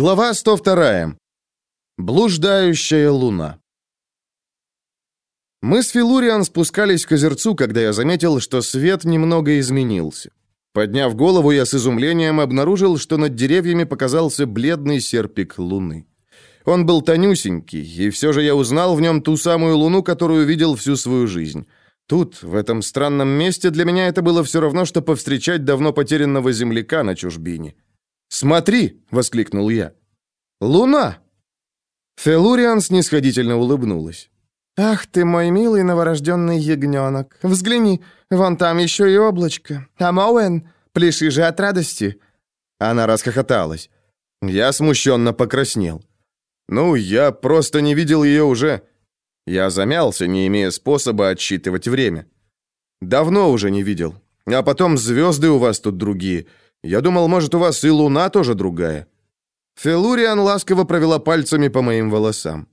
Глава 102. Блуждающая луна. Мы с Филуриан спускались к озерцу, когда я заметил, что свет немного изменился. Подняв голову, я с изумлением обнаружил, что над деревьями показался бледный серпик луны. Он был тонюсенький, и все же я узнал в нем ту самую луну, которую видел всю свою жизнь. Тут, в этом странном месте, для меня это было все равно, что повстречать давно потерянного земляка на чужбине. «Смотри!» — воскликнул я. «Луна!» Фелуриан снисходительно улыбнулась. «Ах ты мой милый новорожденный ягненок! Взгляни, вон там еще и облачко. А Моуэн, пляши же от радости!» Она расхохоталась. Я смущенно покраснел. «Ну, я просто не видел ее уже...» Я замялся, не имея способа отсчитывать время. «Давно уже не видел. А потом звезды у вас тут другие. Я думал, может, у вас и луна тоже другая». Фелуриан ласково провела пальцами по моим волосам.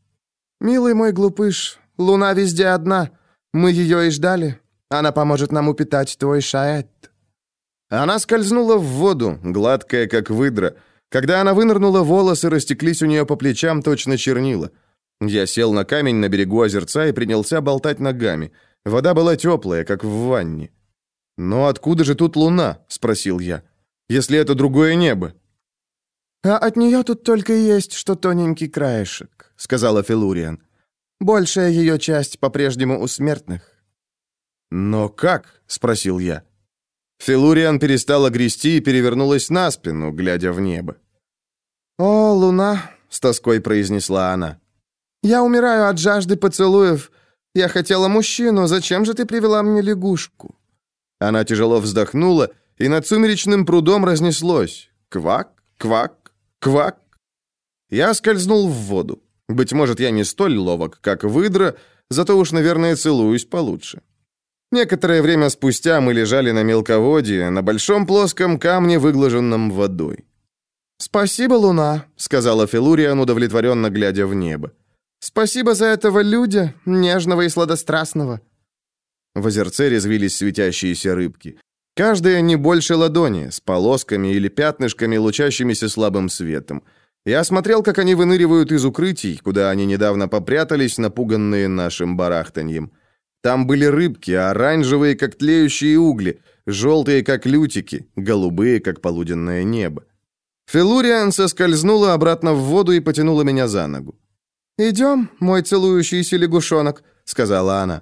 «Милый мой глупыш, луна везде одна. Мы ее и ждали. Она поможет нам упитать твой шаэт». Она скользнула в воду, гладкая, как выдра. Когда она вынырнула, волосы растеклись у нее по плечам, точно чернила. Я сел на камень на берегу озерца и принялся болтать ногами. Вода была теплая, как в ванне. «Но откуда же тут луна?» — спросил я если это другое небо?» «А от нее тут только и есть, что тоненький краешек», — сказала Филуриан. «Большая ее часть по-прежнему у смертных». «Но как?» — спросил я. Филуриан перестала грести и перевернулась на спину, глядя в небо. «О, луна!» — с тоской произнесла она. «Я умираю от жажды поцелуев. Я хотела мужчину, зачем же ты привела мне лягушку?» Она тяжело вздохнула и над сумеречным прудом разнеслось «Квак, квак, квак». Я скользнул в воду. Быть может, я не столь ловок, как выдра, зато уж, наверное, целуюсь получше. Некоторое время спустя мы лежали на мелководье, на большом плоском камне, выглаженном водой. «Спасибо, Луна», — сказала Филуриан, удовлетворенно глядя в небо. «Спасибо за этого людя, нежного и сладострастного». В озерце резвились светящиеся рыбки. Каждая не больше ладони, с полосками или пятнышками, лучащимися слабым светом. Я смотрел, как они выныривают из укрытий, куда они недавно попрятались, напуганные нашим барахтаньем. Там были рыбки, оранжевые, как тлеющие угли, желтые, как лютики, голубые, как полуденное небо. Филуриан соскользнула обратно в воду и потянула меня за ногу. «Идем, мой целующийся лягушонок», — сказала она.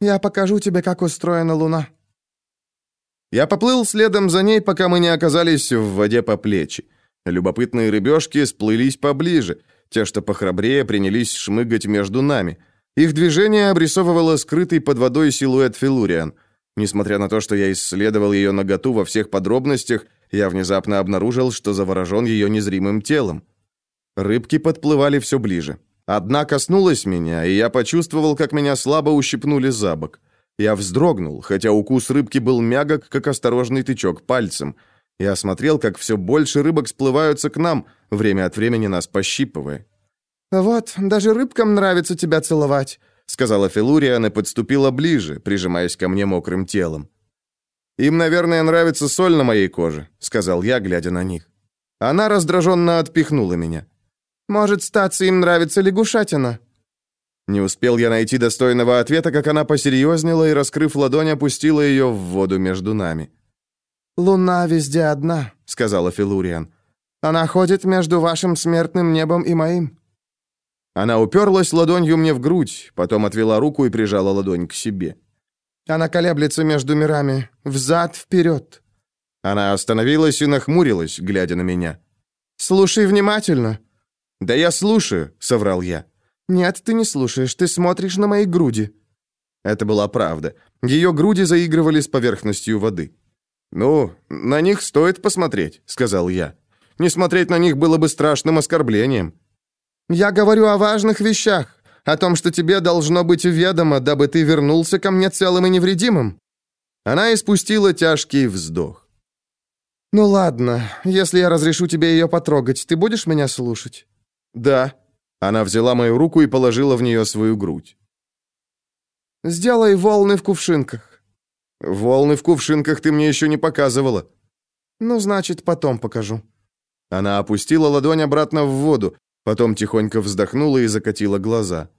«Я покажу тебе, как устроена луна». Я поплыл следом за ней, пока мы не оказались в воде по плечи. Любопытные рыбешки сплылись поближе. Те, что похрабрее, принялись шмыгать между нами. Их движение обрисовывало скрытый под водой силуэт Филуриан. Несмотря на то, что я исследовал ее наготу во всех подробностях, я внезапно обнаружил, что заворожен ее незримым телом. Рыбки подплывали все ближе. Одна коснулась меня, и я почувствовал, как меня слабо ущипнули за бок. Я вздрогнул, хотя укус рыбки был мягок, как осторожный тычок пальцем. Я смотрел, как все больше рыбок сплываются к нам, время от времени нас пощипывая. «Вот, даже рыбкам нравится тебя целовать», — сказала Филуриан и подступила ближе, прижимаясь ко мне мокрым телом. «Им, наверное, нравится соль на моей коже», — сказал я, глядя на них. Она раздраженно отпихнула меня. «Может, статься им нравится лягушатина?» Не успел я найти достойного ответа, как она посерьезнела и, раскрыв ладонь, опустила ее в воду между нами. «Луна везде одна», — сказала Филуриан. «Она ходит между вашим смертным небом и моим». Она уперлась ладонью мне в грудь, потом отвела руку и прижала ладонь к себе. «Она колеблется между мирами, взад-вперед». Она остановилась и нахмурилась, глядя на меня. «Слушай внимательно». «Да я слушаю», — соврал я. «Нет, ты не слушаешь, ты смотришь на мои груди». Это была правда. Ее груди заигрывали с поверхностью воды. «Ну, на них стоит посмотреть», — сказал я. «Не смотреть на них было бы страшным оскорблением». «Я говорю о важных вещах, о том, что тебе должно быть ведомо, дабы ты вернулся ко мне целым и невредимым». Она испустила тяжкий вздох. «Ну ладно, если я разрешу тебе ее потрогать, ты будешь меня слушать?» «Да», она взяла мою руку и положила в нее свою грудь. «Сделай волны в кувшинках». «Волны в кувшинках ты мне еще не показывала». «Ну, значит, потом покажу». Она опустила ладонь обратно в воду, потом тихонько вздохнула и закатила глаза.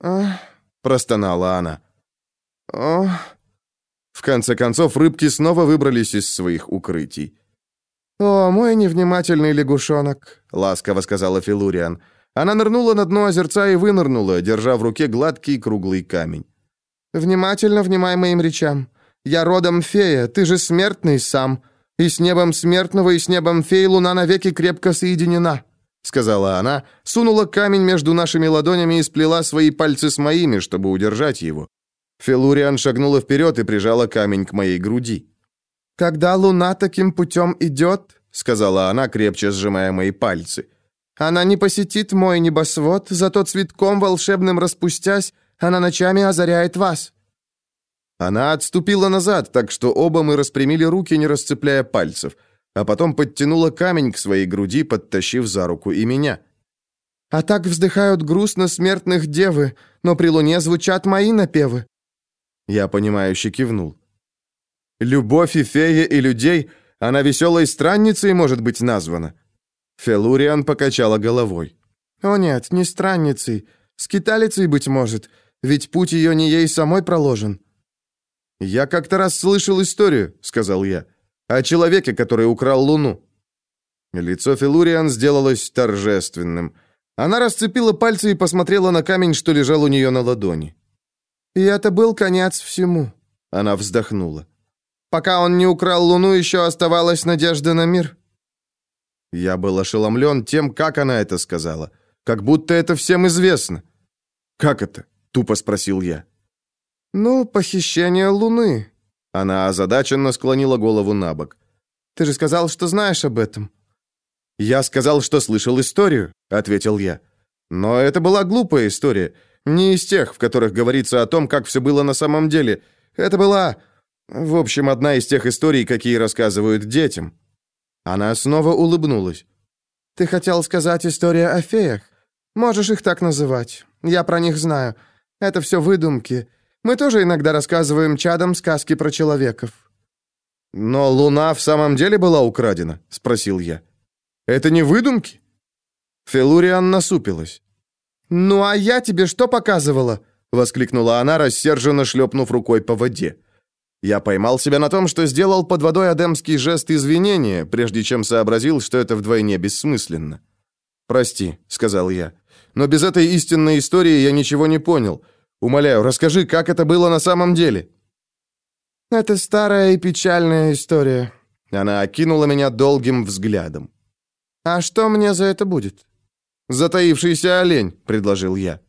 «Ах», — простонала она. «Ох». В конце концов, рыбки снова выбрались из своих укрытий. «О, мой невнимательный лягушонок», — ласково сказала Филуриан. Она нырнула на дно озерца и вынырнула, держа в руке гладкий круглый камень. «Внимательно внимай моим речам. Я родом фея, ты же смертный сам. И с небом смертного, и с небом феи луна навеки крепко соединена», — сказала она, сунула камень между нашими ладонями и сплела свои пальцы с моими, чтобы удержать его. Филуриан шагнула вперед и прижала камень к моей груди. «Когда луна таким путем идет», — сказала она, крепче сжимая мои пальцы, «она не посетит мой небосвод, зато цветком волшебным распустясь, она ночами озаряет вас». Она отступила назад, так что оба мы распрямили руки, не расцепляя пальцев, а потом подтянула камень к своей груди, подтащив за руку и меня. «А так вздыхают грустно смертных девы, но при луне звучат мои напевы». Я понимающе кивнул. Любовь и фея и людей, она веселой странницей может быть названа. Фелуриан покачала головой. «О нет, не странницей, скиталицей, быть может, ведь путь ее не ей самой проложен». «Я как-то раз слышал историю», — сказал я, «о человеке, который украл луну». Лицо Фелуриан сделалось торжественным. Она расцепила пальцы и посмотрела на камень, что лежал у нее на ладони. «И это был конец всему», — она вздохнула. Пока он не украл Луну, еще оставалась надежда на мир». Я был ошеломлен тем, как она это сказала. Как будто это всем известно. «Как это?» — тупо спросил я. «Ну, похищение Луны». Она озадаченно склонила голову на бок. «Ты же сказал, что знаешь об этом». «Я сказал, что слышал историю», — ответил я. «Но это была глупая история. Не из тех, в которых говорится о том, как все было на самом деле. Это была в общем, одна из тех историй, какие рассказывают детям. Она снова улыбнулась. Ты хотел сказать история о феях? Можешь их так называть. Я про них знаю. Это все выдумки. Мы тоже иногда рассказываем чадам сказки про человеков. Но луна в самом деле была украдена, спросил я. Это не выдумки? Фелуриан насупилась. Ну а я тебе что показывала? воскликнула она, рассерженно шлепнув рукой по воде. Я поймал себя на том, что сделал под водой адемский жест извинения, прежде чем сообразил, что это вдвойне бессмысленно. «Прости», — сказал я, — «но без этой истинной истории я ничего не понял. Умоляю, расскажи, как это было на самом деле». «Это старая и печальная история». Она окинула меня долгим взглядом. «А что мне за это будет?» «Затаившийся олень», — предложил я.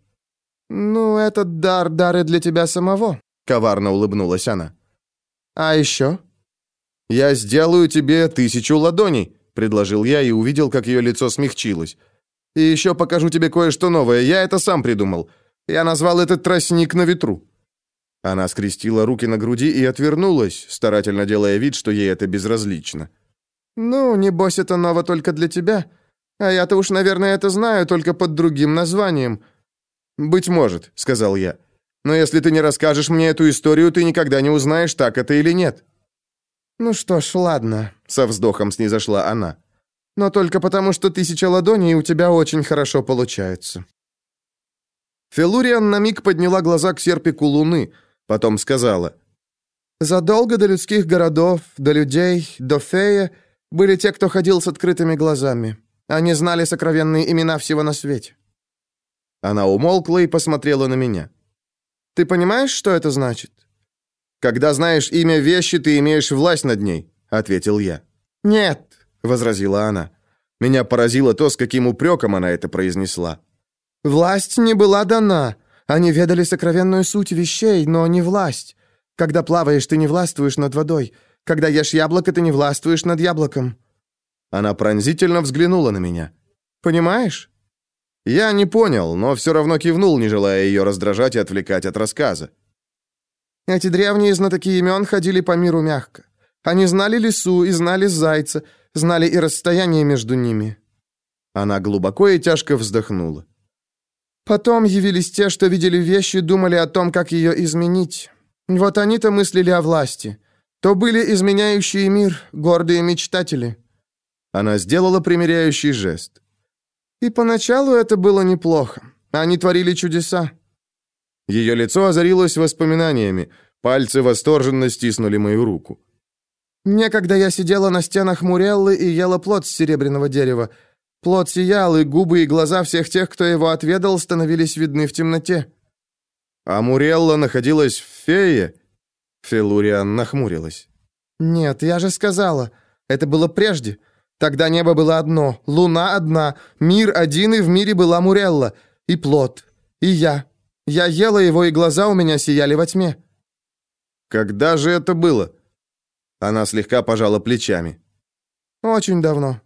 «Ну, этот дар дары для тебя самого», — коварно улыбнулась она. «А еще?» «Я сделаю тебе тысячу ладоней», — предложил я и увидел, как ее лицо смягчилось. «И еще покажу тебе кое-что новое. Я это сам придумал. Я назвал этот тростник на ветру». Она скрестила руки на груди и отвернулась, старательно делая вид, что ей это безразлично. «Ну, небось, это ново только для тебя. А я-то уж, наверное, это знаю, только под другим названием». «Быть может», — сказал я. Но если ты не расскажешь мне эту историю, ты никогда не узнаешь, так это или нет». «Ну что ж, ладно», — со вздохом снизошла она. «Но только потому, что тысяча ладоней у тебя очень хорошо получается». Фелуриан на миг подняла глаза к серпику луны, потом сказала. «Задолго до людских городов, до людей, до фея были те, кто ходил с открытыми глазами. Они знали сокровенные имена всего на свете». Она умолкла и посмотрела на меня. Ты понимаешь, что это значит? Когда знаешь имя вещи, ты имеешь власть над ней, ответил я. Нет, возразила она. Меня поразило то, с каким упреком она это произнесла. Власть не была дана. Они ведали сокровенную суть вещей, но не власть. Когда плаваешь, ты не властвуешь над водой. Когда ешь яблоко, ты не властвуешь над яблоком. Она пронзительно взглянула на меня. Понимаешь? Я не понял, но все равно кивнул, не желая ее раздражать и отвлекать от рассказа. Эти древние знатоки имен ходили по миру мягко. Они знали лесу и знали зайца, знали и расстояние между ними. Она глубоко и тяжко вздохнула. Потом явились те, что видели вещи, думали о том, как ее изменить. Вот они-то мыслили о власти. То были изменяющие мир, гордые мечтатели. Она сделала примиряющий жест. «И поначалу это было неплохо. Они творили чудеса». Ее лицо озарилось воспоминаниями. Пальцы восторженно стиснули мою руку. «Некогда я сидела на стенах Муреллы и ела плод с серебряного дерева. Плод сиял, и губы и глаза всех тех, кто его отведал, становились видны в темноте». «А Мурелла находилась в фее?» Фелуриан нахмурилась. «Нет, я же сказала. Это было прежде. Тогда небо было одно, луна одна, мир один, и в мире была Мурелла, и плод, и я. Я ела его, и глаза у меня сияли во тьме». «Когда же это было?» Она слегка пожала плечами. «Очень давно».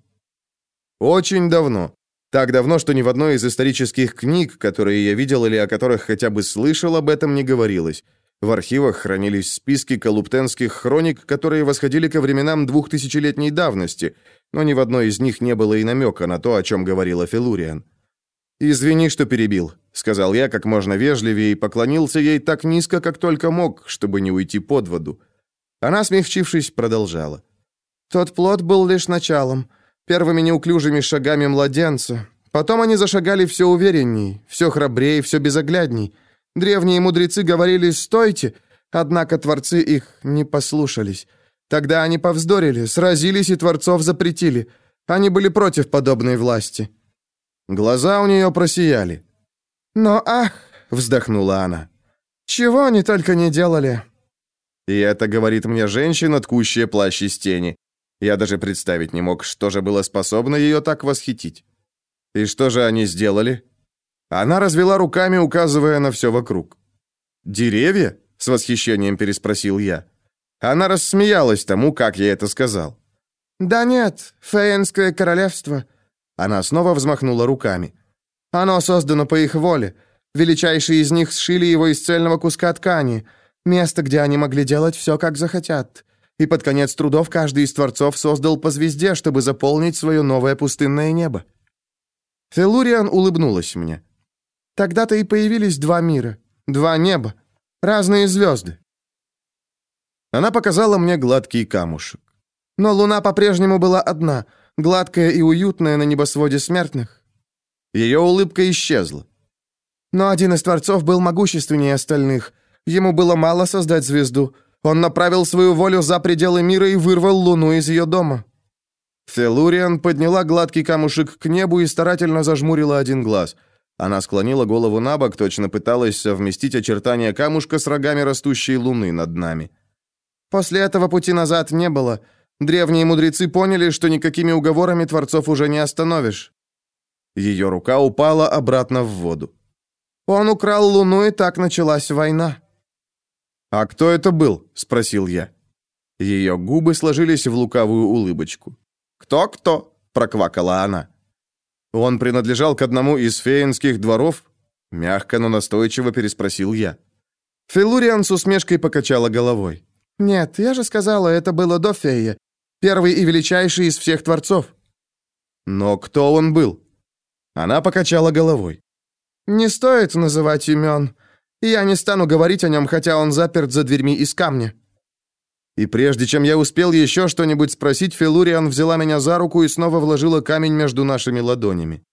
«Очень давно. Так давно, что ни в одной из исторических книг, которые я видел или о которых хотя бы слышал, об этом не говорилось. В архивах хранились списки колуптенских хроник, которые восходили ко временам двухтысячелетней давности, но ни в одной из них не было и намека на то, о чем говорила Фелуриан. «Извини, что перебил», — сказал я как можно вежливее и поклонился ей так низко, как только мог, чтобы не уйти под воду. Она, смягчившись, продолжала. «Тот плод был лишь началом, первыми неуклюжими шагами младенца. Потом они зашагали все уверенней, все храбрее, все безоглядней». Древние мудрецы говорили «стойте», однако творцы их не послушались. Тогда они повздорили, сразились и творцов запретили. Они были против подобной власти. Глаза у нее просияли. «Но ах!» — вздохнула она. «Чего они только не делали!» И это говорит мне женщина, ткущая плащ из тени. Я даже представить не мог, что же было способно ее так восхитить. И что же они сделали? Она развела руками, указывая на все вокруг. «Деревья?» — с восхищением переспросил я. Она рассмеялась тому, как я это сказал. «Да нет, Фейенское королевство». Она снова взмахнула руками. «Оно создано по их воле. Величайшие из них сшили его из цельного куска ткани. Место, где они могли делать все, как захотят. И под конец трудов каждый из творцов создал по звезде, чтобы заполнить свое новое пустынное небо». Фелуриан улыбнулась мне. Тогда-то и появились два мира, два неба, разные звезды. Она показала мне гладкий камушек. Но луна по-прежнему была одна, гладкая и уютная на небосводе смертных. Ее улыбка исчезла. Но один из творцов был могущественнее остальных. Ему было мало создать звезду. Он направил свою волю за пределы мира и вырвал луну из ее дома. Фелуриан подняла гладкий камушек к небу и старательно зажмурила один глаз – она склонила голову на бок, точно пыталась совместить очертания камушка с рогами растущей луны над нами. После этого пути назад не было. Древние мудрецы поняли, что никакими уговорами творцов уже не остановишь. Ее рука упала обратно в воду. Он украл луну, и так началась война. «А кто это был?» — спросил я. Ее губы сложились в лукавую улыбочку. «Кто-кто?» — проквакала она. Он принадлежал к одному из феинских дворов? Мягко, но настойчиво переспросил я. Филуриан с усмешкой покачала головой. «Нет, я же сказала, это было до фея. Первый и величайший из всех творцов». «Но кто он был?» Она покачала головой. «Не стоит называть имен. Я не стану говорить о нем, хотя он заперт за дверьми из камня». И прежде чем я успел еще что-нибудь спросить, Филуриан взяла меня за руку и снова вложила камень между нашими ладонями.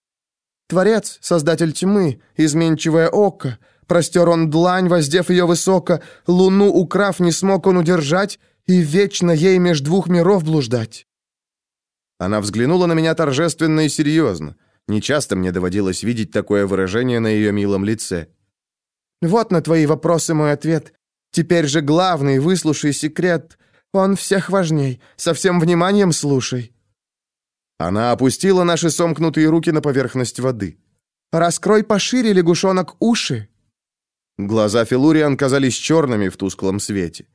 «Творец, создатель тьмы, изменчивое око, простер он длань, воздев ее высоко, луну украв, не смог он удержать, и вечно ей меж двух миров блуждать». Она взглянула на меня торжественно и серьезно. Нечасто мне доводилось видеть такое выражение на ее милом лице. «Вот на твои вопросы мой ответ. Теперь же главный, выслушай секрет. Он всех важней. Со всем вниманием слушай». Она опустила наши сомкнутые руки на поверхность воды. «Раскрой пошире, лягушонок, уши». Глаза Филуриан казались черными в тусклом свете.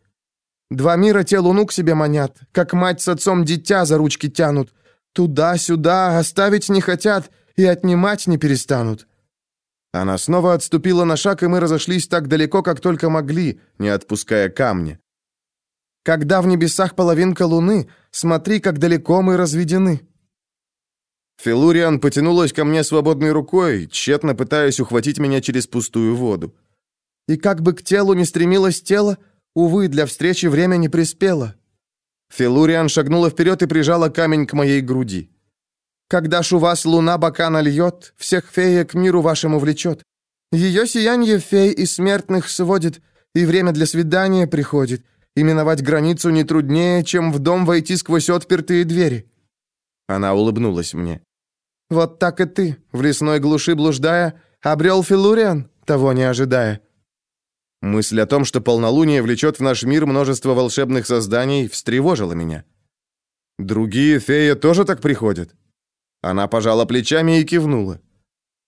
«Два мира те луну к себе манят, как мать с отцом дитя за ручки тянут. Туда-сюда оставить не хотят и отнимать не перестанут. Она снова отступила на шаг, и мы разошлись так далеко, как только могли, не отпуская камня. «Когда в небесах половинка луны, смотри, как далеко мы разведены». Филуриан потянулась ко мне свободной рукой, тщетно пытаясь ухватить меня через пустую воду. «И как бы к телу не стремилось тело, увы, для встречи время не приспело». Филуриан шагнула вперед и прижала камень к моей груди. «Когда ж у вас луна бока нальет, всех фея к миру вашему влечет. Ее сияние фей и смертных сводит, и время для свидания приходит, и миновать границу не труднее, чем в дом войти сквозь отпертые двери». Она улыбнулась мне. «Вот так и ты, в лесной глуши блуждая, обрел Филуриан, того не ожидая». Мысль о том, что полнолуние влечет в наш мир множество волшебных созданий, встревожила меня. «Другие феи тоже так приходят?» Она пожала плечами и кивнула.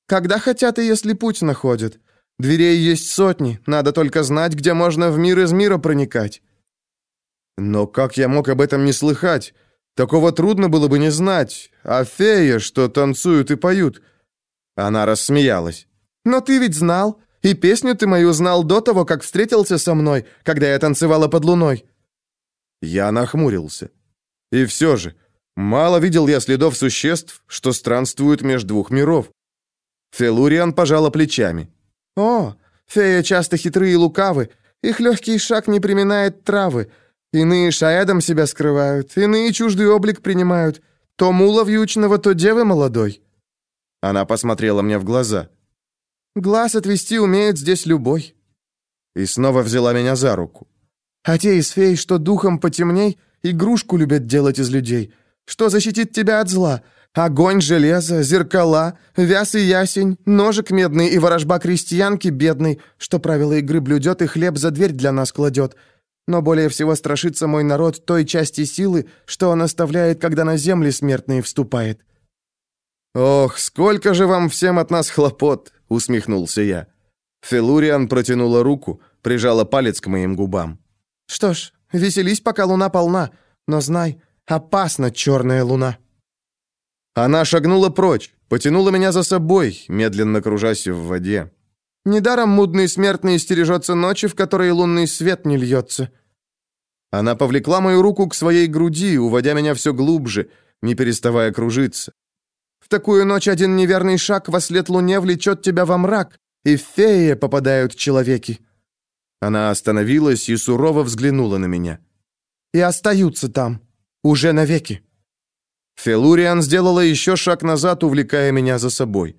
«Когда хотят и если путь находят. Дверей есть сотни, надо только знать, где можно в мир из мира проникать». «Но как я мог об этом не слыхать? Такого трудно было бы не знать. А феи, что танцуют и поют...» Она рассмеялась. «Но ты ведь знал. И песню ты мою знал до того, как встретился со мной, когда я танцевала под луной». Я нахмурился. И все же, мало видел я следов существ, что странствуют между двух миров. Фелуриан пожала плечами. «О, феи часто хитрые и лукавы, их легкий шаг не приминает травы. Иные шаэдом себя скрывают, иные чуждый облик принимают. То мула вьючного, то девы молодой». Она посмотрела мне в глаза. Глаз отвести умеет здесь любой». И снова взяла меня за руку. «А те из фей, что духом потемней, игрушку любят делать из людей. Что защитит тебя от зла? Огонь, железо, зеркала, вяз и ясень, ножик медный и ворожба крестьянки бедной, что правила игры блюдет и хлеб за дверь для нас кладет. Но более всего страшится мой народ той части силы, что он оставляет, когда на земли смертные вступает». «Ох, сколько же вам всем от нас хлопот!» усмехнулся я. Фелуриан протянула руку, прижала палец к моим губам. Что ж, веселись, пока луна полна, но знай, опасна черная луна. Она шагнула прочь, потянула меня за собой, медленно кружась в воде. Недаром мудный смертный стережется ночи, в которой лунный свет не льется. Она повлекла мою руку к своей груди, уводя меня все глубже, не переставая кружиться такую ночь один неверный шаг во след луне влечет тебя во мрак, и в феи попадают человеки». Она остановилась и сурово взглянула на меня. «И остаются там, уже навеки». Фелуриан сделала еще шаг назад, увлекая меня за собой.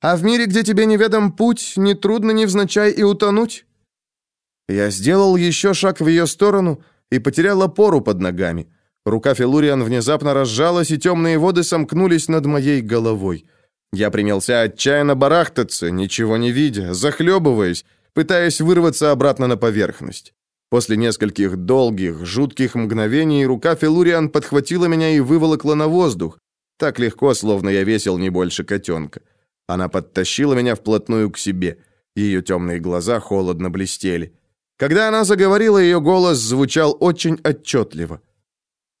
«А в мире, где тебе неведом путь, нетрудно невзначай и утонуть?» Я сделал еще шаг в ее сторону и потерял опору под ногами. Рука Филуриан внезапно разжалась, и темные воды сомкнулись над моей головой. Я принялся отчаянно барахтаться, ничего не видя, захлебываясь, пытаясь вырваться обратно на поверхность. После нескольких долгих, жутких мгновений рука Филуриан подхватила меня и выволокла на воздух, так легко, словно я весил не больше котенка. Она подтащила меня вплотную к себе. Ее темные глаза холодно блестели. Когда она заговорила, ее голос звучал очень отчетливо.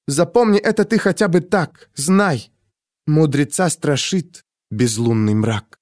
Запомни это ты хотя бы так, знай. Мудреца страшит безлунный мрак.